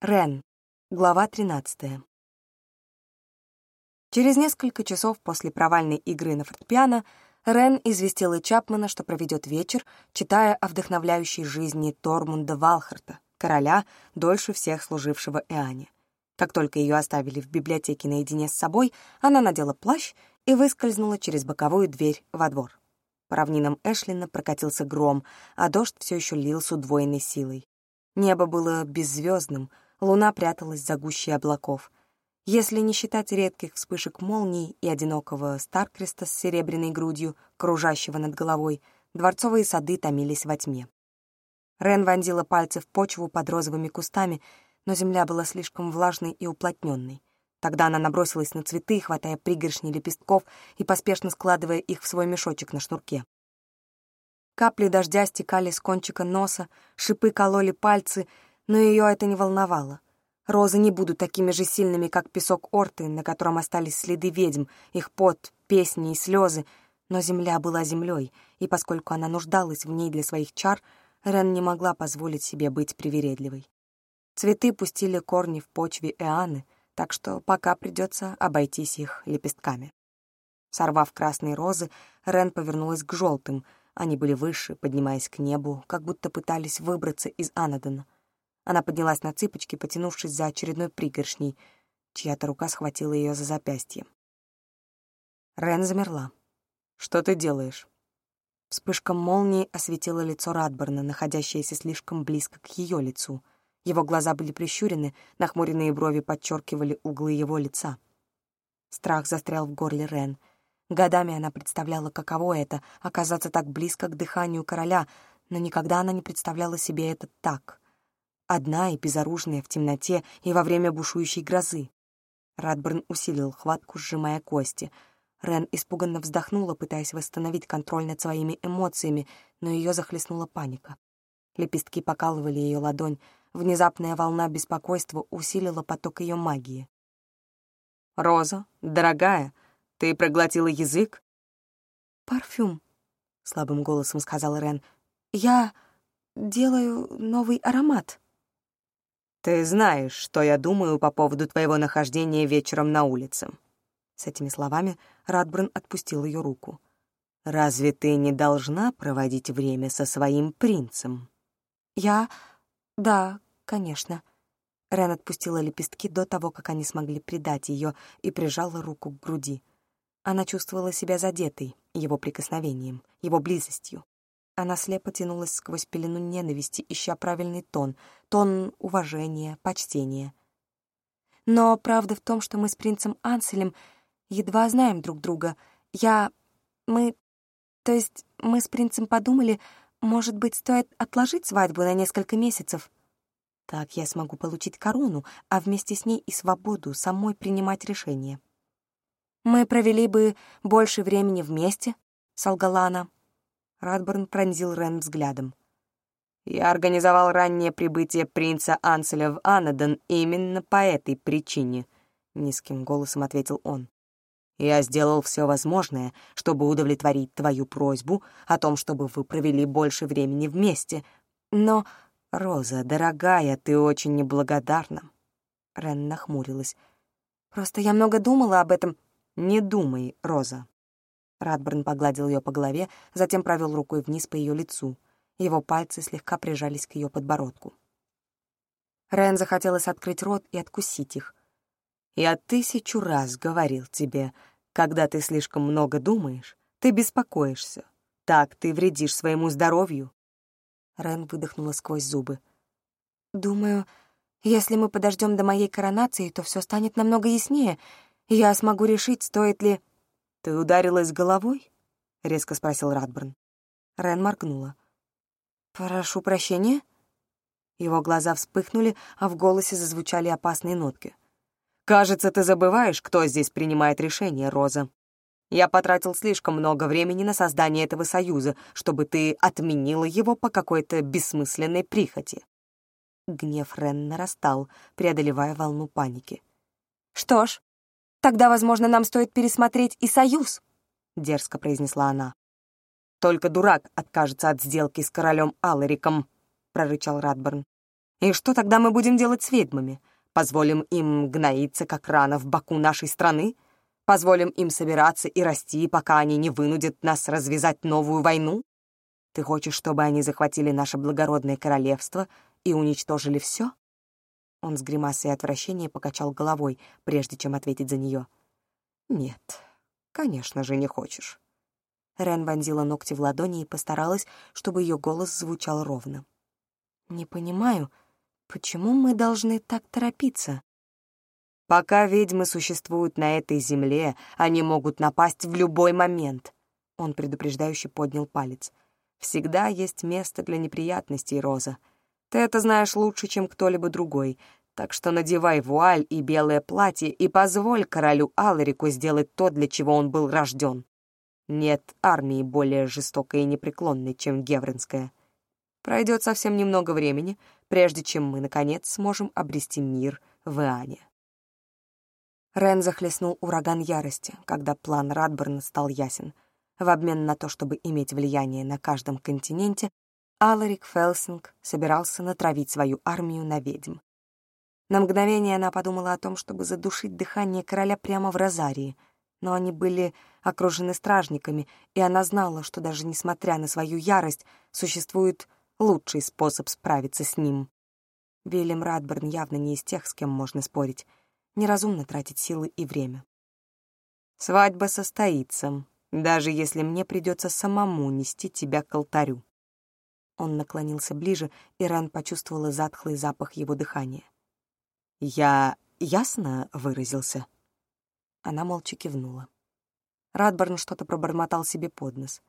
Рен. Глава 13. Через несколько часов после провальной игры на фортепиано Рен известила Чапмана, что проведет вечер, читая о вдохновляющей жизни Тормунда Валхарта, короля, дольше всех служившего Иоанне. Как только ее оставили в библиотеке наедине с собой, она надела плащ и выскользнула через боковую дверь во двор. По равнинам Эшлина прокатился гром, а дождь все еще лил с удвоенной силой. Небо было беззвездным — Луна пряталась за гущей облаков. Если не считать редких вспышек молний и одинокого Старкреста с серебряной грудью, кружащего над головой, дворцовые сады томились во тьме. Рен вонзила пальцы в почву под розовыми кустами, но земля была слишком влажной и уплотненной. Тогда она набросилась на цветы, хватая пригоршни лепестков и поспешно складывая их в свой мешочек на шнурке. Капли дождя стекали с кончика носа, шипы кололи пальцы — но ее это не волновало. Розы не будут такими же сильными, как песок Орты, на котором остались следы ведьм, их пот, песни и слезы, но земля была землей, и поскольку она нуждалась в ней для своих чар, Рен не могла позволить себе быть привередливой. Цветы пустили корни в почве Эаны, так что пока придется обойтись их лепестками. Сорвав красные розы, Рен повернулась к желтым. Они были выше, поднимаясь к небу, как будто пытались выбраться из Анадона — она поднялась на цыпочки, потянувшись за очередной пригоршней. Чья-то рука схватила ее за запястье. Рен замерла. «Что ты делаешь?» Вспышка молнии осветила лицо Радборна, находящееся слишком близко к ее лицу. Его глаза были прищурены, нахмуренные брови подчеркивали углы его лица. Страх застрял в горле Рен. Годами она представляла, каково это — оказаться так близко к дыханию короля, но никогда она не представляла себе это так — одна и безоружная в темноте и во время бушующей грозы. Радберн усилил хватку, сжимая кости. Рен испуганно вздохнула, пытаясь восстановить контроль над своими эмоциями, но ее захлестнула паника. Лепестки покалывали ее ладонь, внезапная волна беспокойства усилила поток ее магии. «Роза, дорогая, ты проглотила язык?» «Парфюм», — слабым голосом сказала Рен. «Я делаю новый аромат». «Ты знаешь, что я думаю по поводу твоего нахождения вечером на улице». С этими словами Радбран отпустил ее руку. «Разве ты не должна проводить время со своим принцем?» «Я... да, конечно». Рен отпустила лепестки до того, как они смогли предать ее, и прижала руку к груди. Она чувствовала себя задетой его прикосновением, его близостью. Она слепо тянулась сквозь пелену ненависти, ища правильный тон, тон уважения, почтения. Но правда в том, что мы с принцем Анселем едва знаем друг друга. Я... мы... То есть мы с принцем подумали, может быть, стоит отложить свадьбу на несколько месяцев. Так я смогу получить корону, а вместе с ней и свободу самой принимать решения. Мы провели бы больше времени вместе, — солгала она. Радборн пронзил Рен взглядом. «Я организовал раннее прибытие принца Анселя в Анадон именно по этой причине», — низким голосом ответил он. «Я сделал все возможное, чтобы удовлетворить твою просьбу о том, чтобы вы провели больше времени вместе. Но, Роза, дорогая, ты очень неблагодарна». Рен нахмурилась. «Просто я много думала об этом». «Не думай, Роза», Радберн погладил ее по голове, затем провел рукой вниз по ее лицу. Его пальцы слегка прижались к ее подбородку. Рен захотелось открыть рот и откусить их. «Я тысячу раз говорил тебе, когда ты слишком много думаешь, ты беспокоишься. Так ты вредишь своему здоровью». Рен выдохнула сквозь зубы. «Думаю, если мы подождем до моей коронации, то все станет намного яснее, я смогу решить, стоит ли...» «Ты ударилась головой?» — резко спросил Радберн. Рен моргнула. «Прошу прощения?» Его глаза вспыхнули, а в голосе зазвучали опасные нотки. «Кажется, ты забываешь, кто здесь принимает решение, Роза. Я потратил слишком много времени на создание этого союза, чтобы ты отменила его по какой-то бессмысленной прихоти». Гнев Рен нарастал, преодолевая волну паники. «Что ж, Тогда, возможно, нам стоит пересмотреть и союз», — дерзко произнесла она. «Только дурак откажется от сделки с королем Алариком», — прорычал Радберн. И что тогда мы будем делать с ведьмами? Позволим им гноиться, как рано в боку нашей страны? Позволим им собираться и расти, пока они не вынудят нас развязать новую войну? Ты хочешь, чтобы они захватили наше благородное королевство и уничтожили все? Он с гримасой отвращения покачал головой, прежде чем ответить за нее. «Нет, конечно же, не хочешь». Рен вонзила ногти в ладони и постаралась, чтобы ее голос звучал ровно. «Не понимаю, почему мы должны так торопиться?» «Пока ведьмы существуют на этой земле, они могут напасть в любой момент», — он предупреждающе поднял палец. «Всегда есть место для неприятностей, Роза. Ты это знаешь лучше, чем кто-либо другой, так что надевай вуаль и белое платье и позволь королю Аларику сделать то, для чего он был рожден. Нет армии более жестокой и непреклонной, чем Гевринская. Пройдет совсем немного времени, прежде чем мы, наконец, сможем обрести мир в Иане. Рен захлестнул ураган ярости, когда план Радберна стал ясен. В обмен на то, чтобы иметь влияние на каждом континенте, Аларик Фелсинг собирался натравить свою армию на ведьм. На мгновение она подумала о том, чтобы задушить дыхание короля прямо в Розарии, но они были окружены стражниками, и она знала, что даже несмотря на свою ярость, существует лучший способ справиться с ним. Вильям Радберн явно не из тех, с кем можно спорить. Неразумно тратить силы и время. «Свадьба состоится, даже если мне придется самому нести тебя к алтарю», он наклонился ближе, и Рен почувствовала затхлый запах его дыхания. «Я ясно выразился?» Она молча кивнула. Радборн что-то пробормотал себе под нос.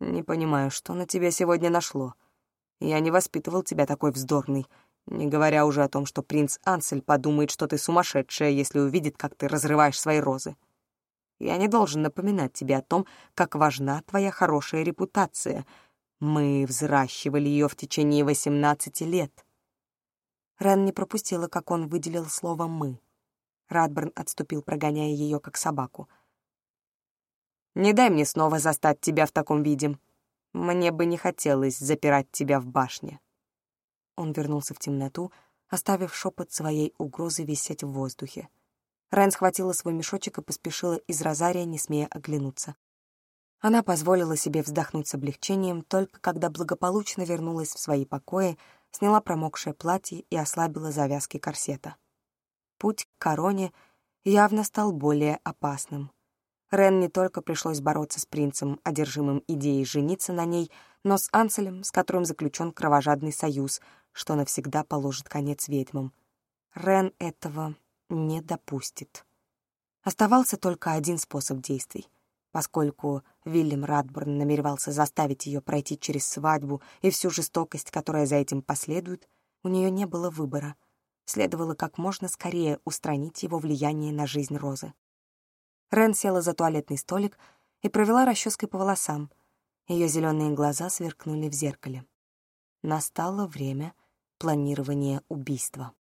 «Не понимаю, что на тебя сегодня нашло. Я не воспитывал тебя такой вздорный, не говоря уже о том, что принц Ансель подумает, что ты сумасшедшая, если увидит, как ты разрываешь свои розы. Я не должен напоминать тебе о том, как важна твоя хорошая репутация — мы взращивали ее в течение восемнадцати лет. Рен не пропустила, как он выделил слово «мы». Радберн отступил, прогоняя ее, как собаку. «Не дай мне снова застать тебя в таком виде. Мне бы не хотелось запирать тебя в башне». Он вернулся в темноту, оставив шепот своей угрозы висеть в воздухе. Рен схватила свой мешочек и поспешила из розария, не смея оглянуться. Она позволила себе вздохнуть с облегчением только когда благополучно вернулась в свои покои, сняла промокшее платье и ослабила завязки корсета. Путь к короне явно стал более опасным. Рен не только пришлось бороться с принцем, одержимым идеей жениться на ней, но с Анселем, с которым заключен кровожадный союз, что навсегда положит конец ведьмам. Рен этого не допустит. Оставался только один способ действий — Поскольку Вильям Радборн намеревался заставить ее пройти через свадьбу и всю жестокость, которая за этим последует, у нее не было выбора. Следовало как можно скорее устранить его влияние на жизнь Розы. Рен села за туалетный столик и провела расческой по волосам. Ее зеленые глаза сверкнули в зеркале. Настало время планирования убийства.